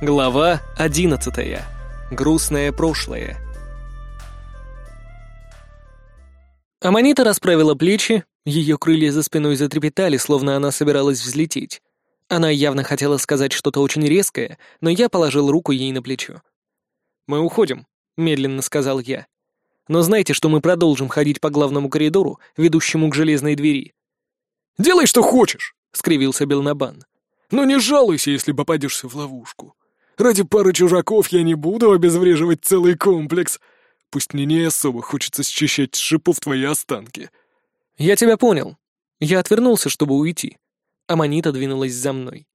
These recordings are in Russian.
Глава одиннадцатая. Грустное прошлое. Аманита расправила плечи, ее крылья за спиной затрепетали, словно она собиралась взлететь. Она явно хотела сказать что-то очень резкое, но я положил руку ей на плечо. «Мы уходим», — медленно сказал я. «Но знайте, что мы продолжим ходить по главному коридору, ведущему к железной двери». «Делай, что хочешь», — скривился Белнабан. «Но не жалуйся, если попадешься в ловушку. Ради пары чужаков я не буду обезвреживать целый комплекс. Пусть мне не особо хочется счищать с шипов твои останки». «Я тебя понял. Я отвернулся, чтобы уйти. Аманита двинулась за мной.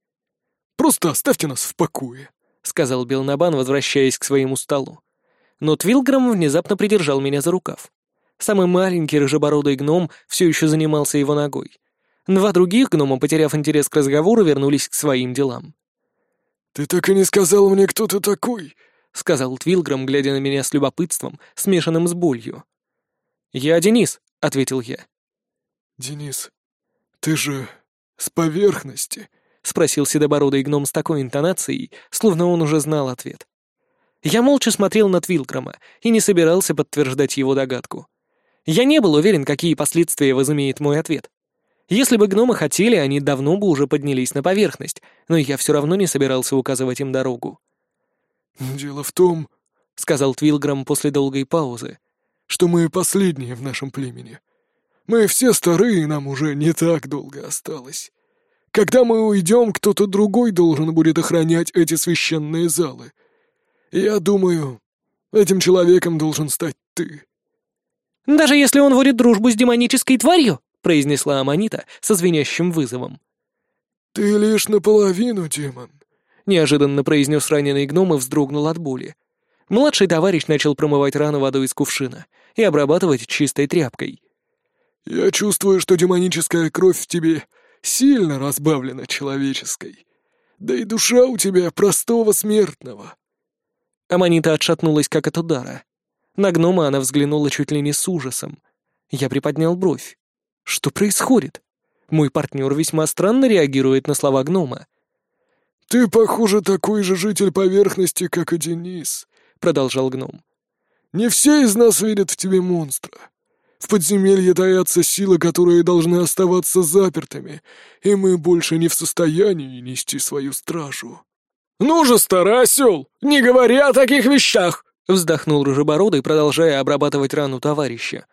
«Просто оставьте нас в покое», — сказал Белнабан, возвращаясь к своему столу. Но Твилграм внезапно придержал меня за рукав. Самый маленький рыжебородый гном все еще занимался его ногой. Два других гнома, потеряв интерес к разговору, вернулись к своим делам. «Ты так и не сказал мне, кто ты такой», — сказал Твилграм, глядя на меня с любопытством, смешанным с болью. «Я Денис», — ответил я. «Денис, ты же с поверхности?» — спросил седобородый гном с такой интонацией, словно он уже знал ответ. Я молча смотрел на Твилграма и не собирался подтверждать его догадку. Я не был уверен, какие последствия возымеет мой ответ. Если бы гномы хотели, они давно бы уже поднялись на поверхность, но я все равно не собирался указывать им дорогу. «Дело в том», — сказал Твилграм после долгой паузы, «что мы последние в нашем племени. Мы все старые, нам уже не так долго осталось. Когда мы уйдем, кто-то другой должен будет охранять эти священные залы. Я думаю, этим человеком должен стать ты». «Даже если он водит дружбу с демонической тварью?» Произнесла Аманита со звенящим вызовом. «Ты лишь наполовину демон», — неожиданно произнес раненый гном и вздрогнул от боли. Младший товарищ начал промывать рану водой из кувшина и обрабатывать чистой тряпкой. «Я чувствую, что демоническая кровь в тебе сильно разбавлена человеческой. Да и душа у тебя простого смертного». Аманита отшатнулась как от удара. На гнома она взглянула чуть ли не с ужасом. Я приподнял бровь. Что происходит? Мой партнер весьма странно реагирует на слова гнома. «Ты, похоже, такой же житель поверхности, как и Денис», — продолжал гном. «Не все из нас видят в тебе монстра. В подземелье таятся силы, которые должны оставаться запертыми, и мы больше не в состоянии нести свою стражу». «Ну же, старый не говори о таких вещах!» — вздохнул Рыжебородый, продолжая обрабатывать рану товарища.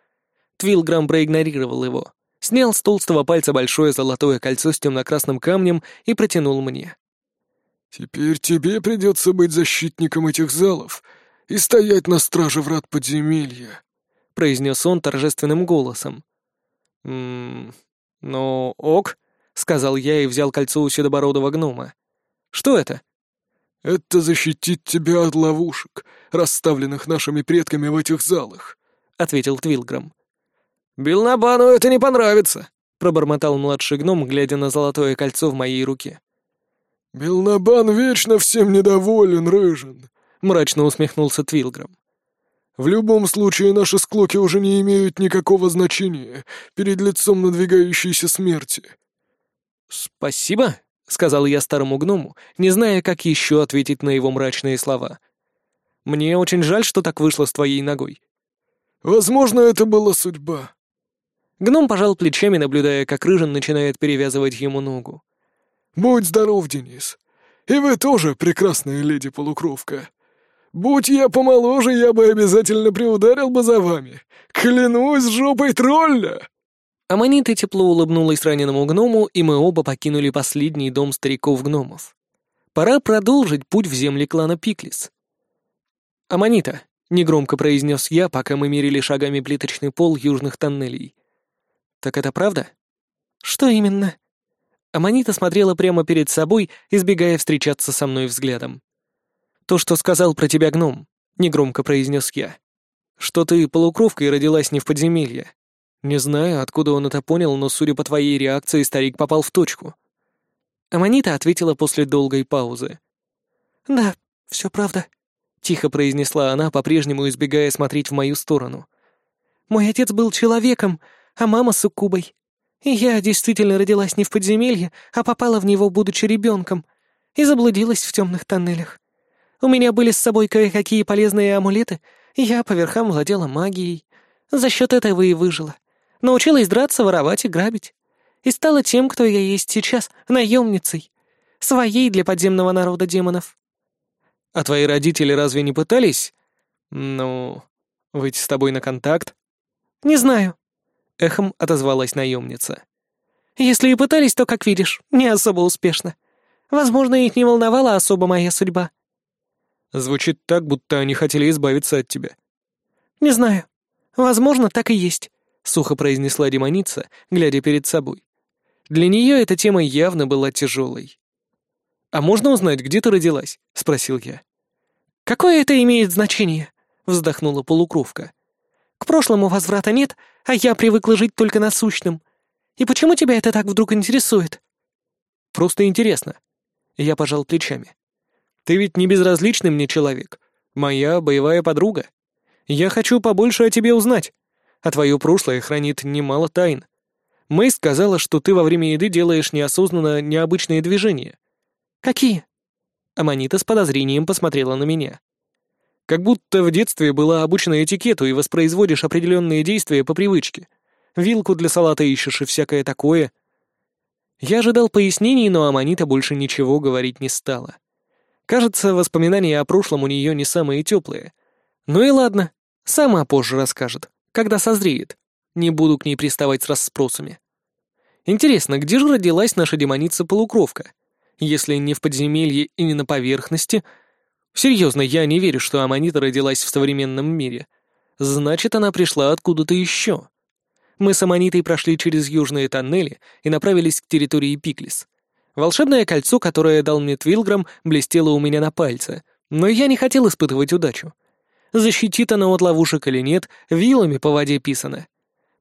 Твилграм проигнорировал его снял с толстого пальца большое золотое кольцо с темно-красным камнем и протянул мне. «Теперь тебе придется быть защитником этих залов и стоять на страже врат подземелья», — произнес он торжественным голосом. «Ммм, ну ок», — сказал я и взял кольцо у седобородого гнома. «Что это?» «Это защитит тебя от ловушек, расставленных нашими предками в этих залах», — ответил Твилграм. «Билнабану это не понравится», — пробормотал младший гном, глядя на золотое кольцо в моей руке. «Билнабан вечно всем недоволен, Рыжин», — мрачно усмехнулся Твилграм. «В любом случае наши склоки уже не имеют никакого значения перед лицом надвигающейся смерти». «Спасибо», — сказал я старому гному, не зная, как еще ответить на его мрачные слова. «Мне очень жаль, что так вышло с твоей ногой». «Возможно, это была судьба», Гном пожал плечами, наблюдая, как Рыжин начинает перевязывать ему ногу. «Будь здоров, Денис. И вы тоже прекрасная леди-полукровка. Будь я помоложе, я бы обязательно приударил бы за вами. Клянусь жопой тролля!» Аманита тепло улыбнулась раненому гному, и мы оба покинули последний дом стариков-гномов. Пора продолжить путь в земли клана Пиклис. «Аманита», — негромко произнес я, пока мы мерили шагами плиточный пол южных тоннелей. «Так это правда?» «Что именно?» Аманита смотрела прямо перед собой, избегая встречаться со мной взглядом. «То, что сказал про тебя гном», — негромко произнес я. «Что ты полукровка и родилась не в подземелье. Не знаю, откуда он это понял, но, судя по твоей реакции, старик попал в точку». Аманита ответила после долгой паузы. «Да, все правда», — тихо произнесла она, по-прежнему избегая смотреть в мою сторону. «Мой отец был человеком, а мама суккубой. И я действительно родилась не в подземелье, а попала в него, будучи ребенком, и заблудилась в темных тоннелях. У меня были с собой кое-какие полезные амулеты, и я по верхам владела магией. За счет этого и выжила. Научилась драться, воровать и грабить. И стала тем, кто я есть сейчас, наемницей. Своей для подземного народа демонов. А твои родители разве не пытались, ну, выйти с тобой на контакт? Не знаю. Эхом отозвалась наемница. Если и пытались, то, как видишь, не особо успешно. Возможно, их не волновала особо моя судьба. Звучит так, будто они хотели избавиться от тебя. Не знаю. Возможно, так и есть, сухо произнесла демоница, глядя перед собой. Для нее эта тема явно была тяжелой. «А можно узнать, где ты родилась?» — спросил я. «Какое это имеет значение?» — вздохнула полукровка. «К прошлому возврата нет, а я привыкла жить только насущным. И почему тебя это так вдруг интересует?» «Просто интересно». Я пожал плечами. «Ты ведь не безразличный мне человек. Моя боевая подруга. Я хочу побольше о тебе узнать. А твое прошлое хранит немало тайн. Мэй сказала, что ты во время еды делаешь неосознанно необычные движения. «Какие?» Аманита с подозрением посмотрела на меня. «Как будто в детстве была обучена этикету и воспроизводишь определенные действия по привычке. Вилку для салата ищешь и всякое такое». Я ожидал пояснений, но Аманита больше ничего говорить не стала. Кажется, воспоминания о прошлом у нее не самые теплые. Ну и ладно, сама позже расскажет, когда созреет. Не буду к ней приставать с расспросами. Интересно, где же родилась наша демоница-полукровка? если не в подземелье и не на поверхности. Серьезно, я не верю, что Аманита родилась в современном мире. Значит, она пришла откуда-то еще. Мы с Аманитой прошли через южные тоннели и направились к территории Пиклис. Волшебное кольцо, которое дал мне Твилграм, блестело у меня на пальце, но я не хотел испытывать удачу. Защитит оно от ловушек или нет, вилами по воде писано.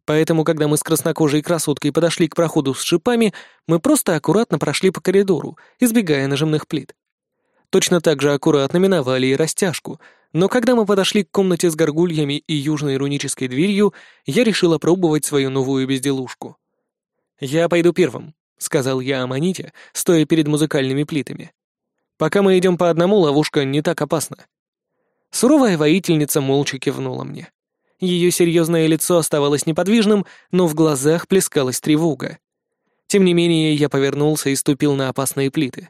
Поэтому, когда мы с краснокожей красоткой подошли к проходу с шипами, мы просто аккуратно прошли по коридору, избегая нажимных плит. Точно так же аккуратно миновали и растяжку, но когда мы подошли к комнате с горгульями и южной рунической дверью, я решил опробовать свою новую безделушку. «Я пойду первым», — сказал я Аманите, стоя перед музыкальными плитами. «Пока мы идем по одному, ловушка не так опасна». Суровая воительница молча кивнула мне. Ее серьезное лицо оставалось неподвижным, но в глазах плескалась тревога. Тем не менее, я повернулся и ступил на опасные плиты.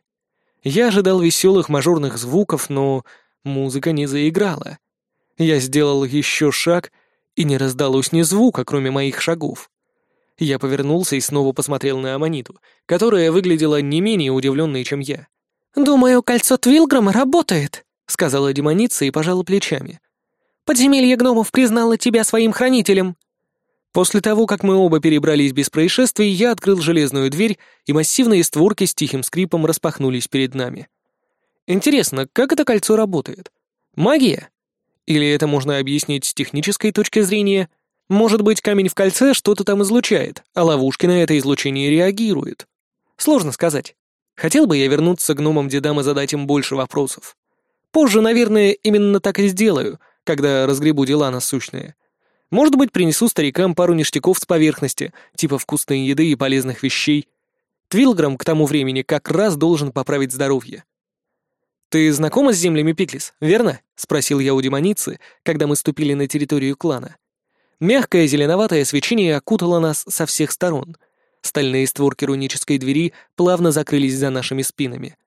Я ожидал веселых мажорных звуков, но музыка не заиграла. Я сделал еще шаг, и не раздалось ни звука, кроме моих шагов. Я повернулся и снова посмотрел на Аманиту, которая выглядела не менее удивленной, чем я. «Думаю, кольцо Твилграма работает», — сказала демоница и пожала плечами. Подземелье гномов признало тебя своим хранителем». После того, как мы оба перебрались без происшествий, я открыл железную дверь, и массивные створки с тихим скрипом распахнулись перед нами. Интересно, как это кольцо работает? Магия? Или это можно объяснить с технической точки зрения? Может быть, камень в кольце что-то там излучает, а ловушки на это излучение реагируют? Сложно сказать. Хотел бы я вернуться к гномам-дедам и задать им больше вопросов. Позже, наверное, именно так и сделаю — когда разгребу дела насущные. Может быть, принесу старикам пару ништяков с поверхности, типа вкусной еды и полезных вещей. Твилграм к тому времени как раз должен поправить здоровье. «Ты знакома с землями Пиклис, верно?» — спросил я у демоницы, когда мы ступили на территорию клана. Мягкое зеленоватое свечение окутало нас со всех сторон. Стальные створки рунической двери плавно закрылись за нашими спинами.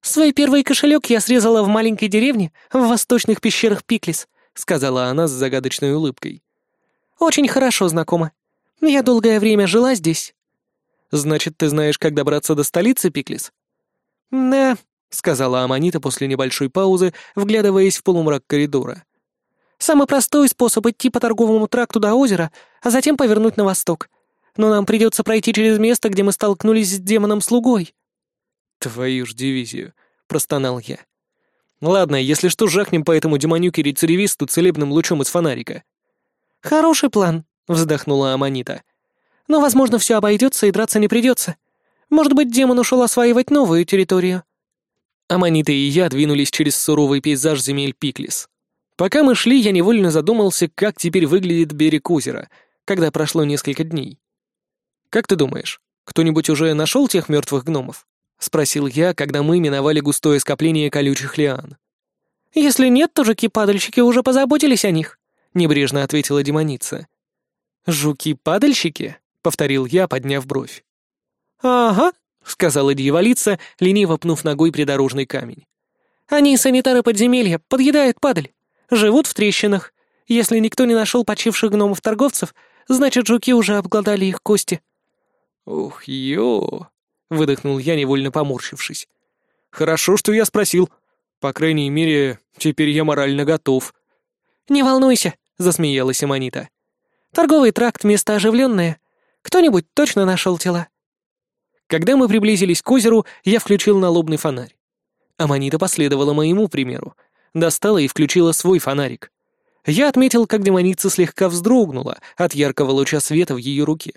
«Свой первый кошелек я срезала в маленькой деревне в восточных пещерах Пиклис», — сказала она с загадочной улыбкой. «Очень хорошо знакома. Я долгое время жила здесь». «Значит, ты знаешь, как добраться до столицы, Пиклис?» «Да», — сказала Аманита после небольшой паузы, вглядываясь в полумрак коридора. «Самый простой способ идти по торговому тракту до озера, а затем повернуть на восток. Но нам придется пройти через место, где мы столкнулись с демоном-слугой». «Твою ж дивизию», — простонал я. «Ладно, если что, жахнем по этому демонюке-рецидивисту целебным лучом из фонарика». «Хороший план», — вздохнула Аманита. «Но, возможно, все обойдется и драться не придется. Может быть, демон ушел осваивать новую территорию». Аманита и я двинулись через суровый пейзаж земель Пиклис. Пока мы шли, я невольно задумался, как теперь выглядит берег озера, когда прошло несколько дней. «Как ты думаешь, кто-нибудь уже нашел тех мертвых гномов?» — спросил я, когда мы миновали густое скопление колючих лиан. «Если нет, то жуки-падальщики уже позаботились о них», — небрежно ответила демоница. «Жуки-падальщики?» — повторил я, подняв бровь. «Ага», — сказала дьяволица, лениво пнув ногой придорожный камень. «Они санитары подземелья, подъедают падаль. Живут в трещинах. Если никто не нашел почивших гномов-торговцев, значит, жуки уже обглодали их кости». «Ух, ё!» — выдохнул я, невольно поморщившись. «Хорошо, что я спросил. По крайней мере, теперь я морально готов». «Не волнуйся», — засмеялась Аманита. «Торговый тракт — место оживленное. Кто-нибудь точно нашел тела?» Когда мы приблизились к озеру, я включил налобный фонарь. Аманита последовала моему примеру. Достала и включила свой фонарик. Я отметил, как демоница слегка вздрогнула от яркого луча света в ее руке.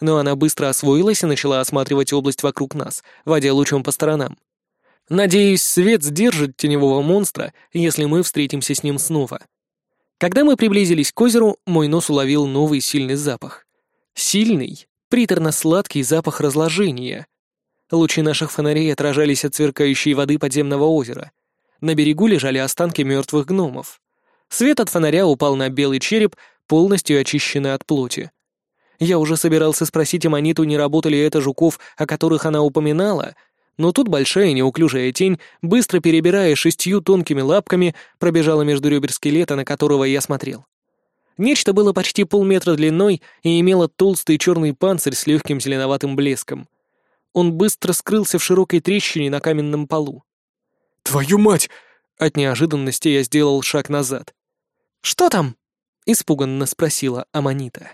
Но она быстро освоилась и начала осматривать область вокруг нас, водя лучом по сторонам. Надеюсь, свет сдержит теневого монстра, если мы встретимся с ним снова. Когда мы приблизились к озеру, мой нос уловил новый сильный запах. Сильный, приторно-сладкий запах разложения. Лучи наших фонарей отражались от сверкающей воды подземного озера. На берегу лежали останки мертвых гномов. Свет от фонаря упал на белый череп, полностью очищенный от плоти. Я уже собирался спросить Аманиту, не работали это жуков, о которых она упоминала, но тут большая неуклюжая тень, быстро перебирая шестью тонкими лапками, пробежала между ребер скелета, на которого я смотрел. Нечто было почти полметра длиной и имело толстый черный панцирь с легким зеленоватым блеском. Он быстро скрылся в широкой трещине на каменном полу. «Твою мать!» От неожиданности я сделал шаг назад. «Что там?» — испуганно спросила Аманита.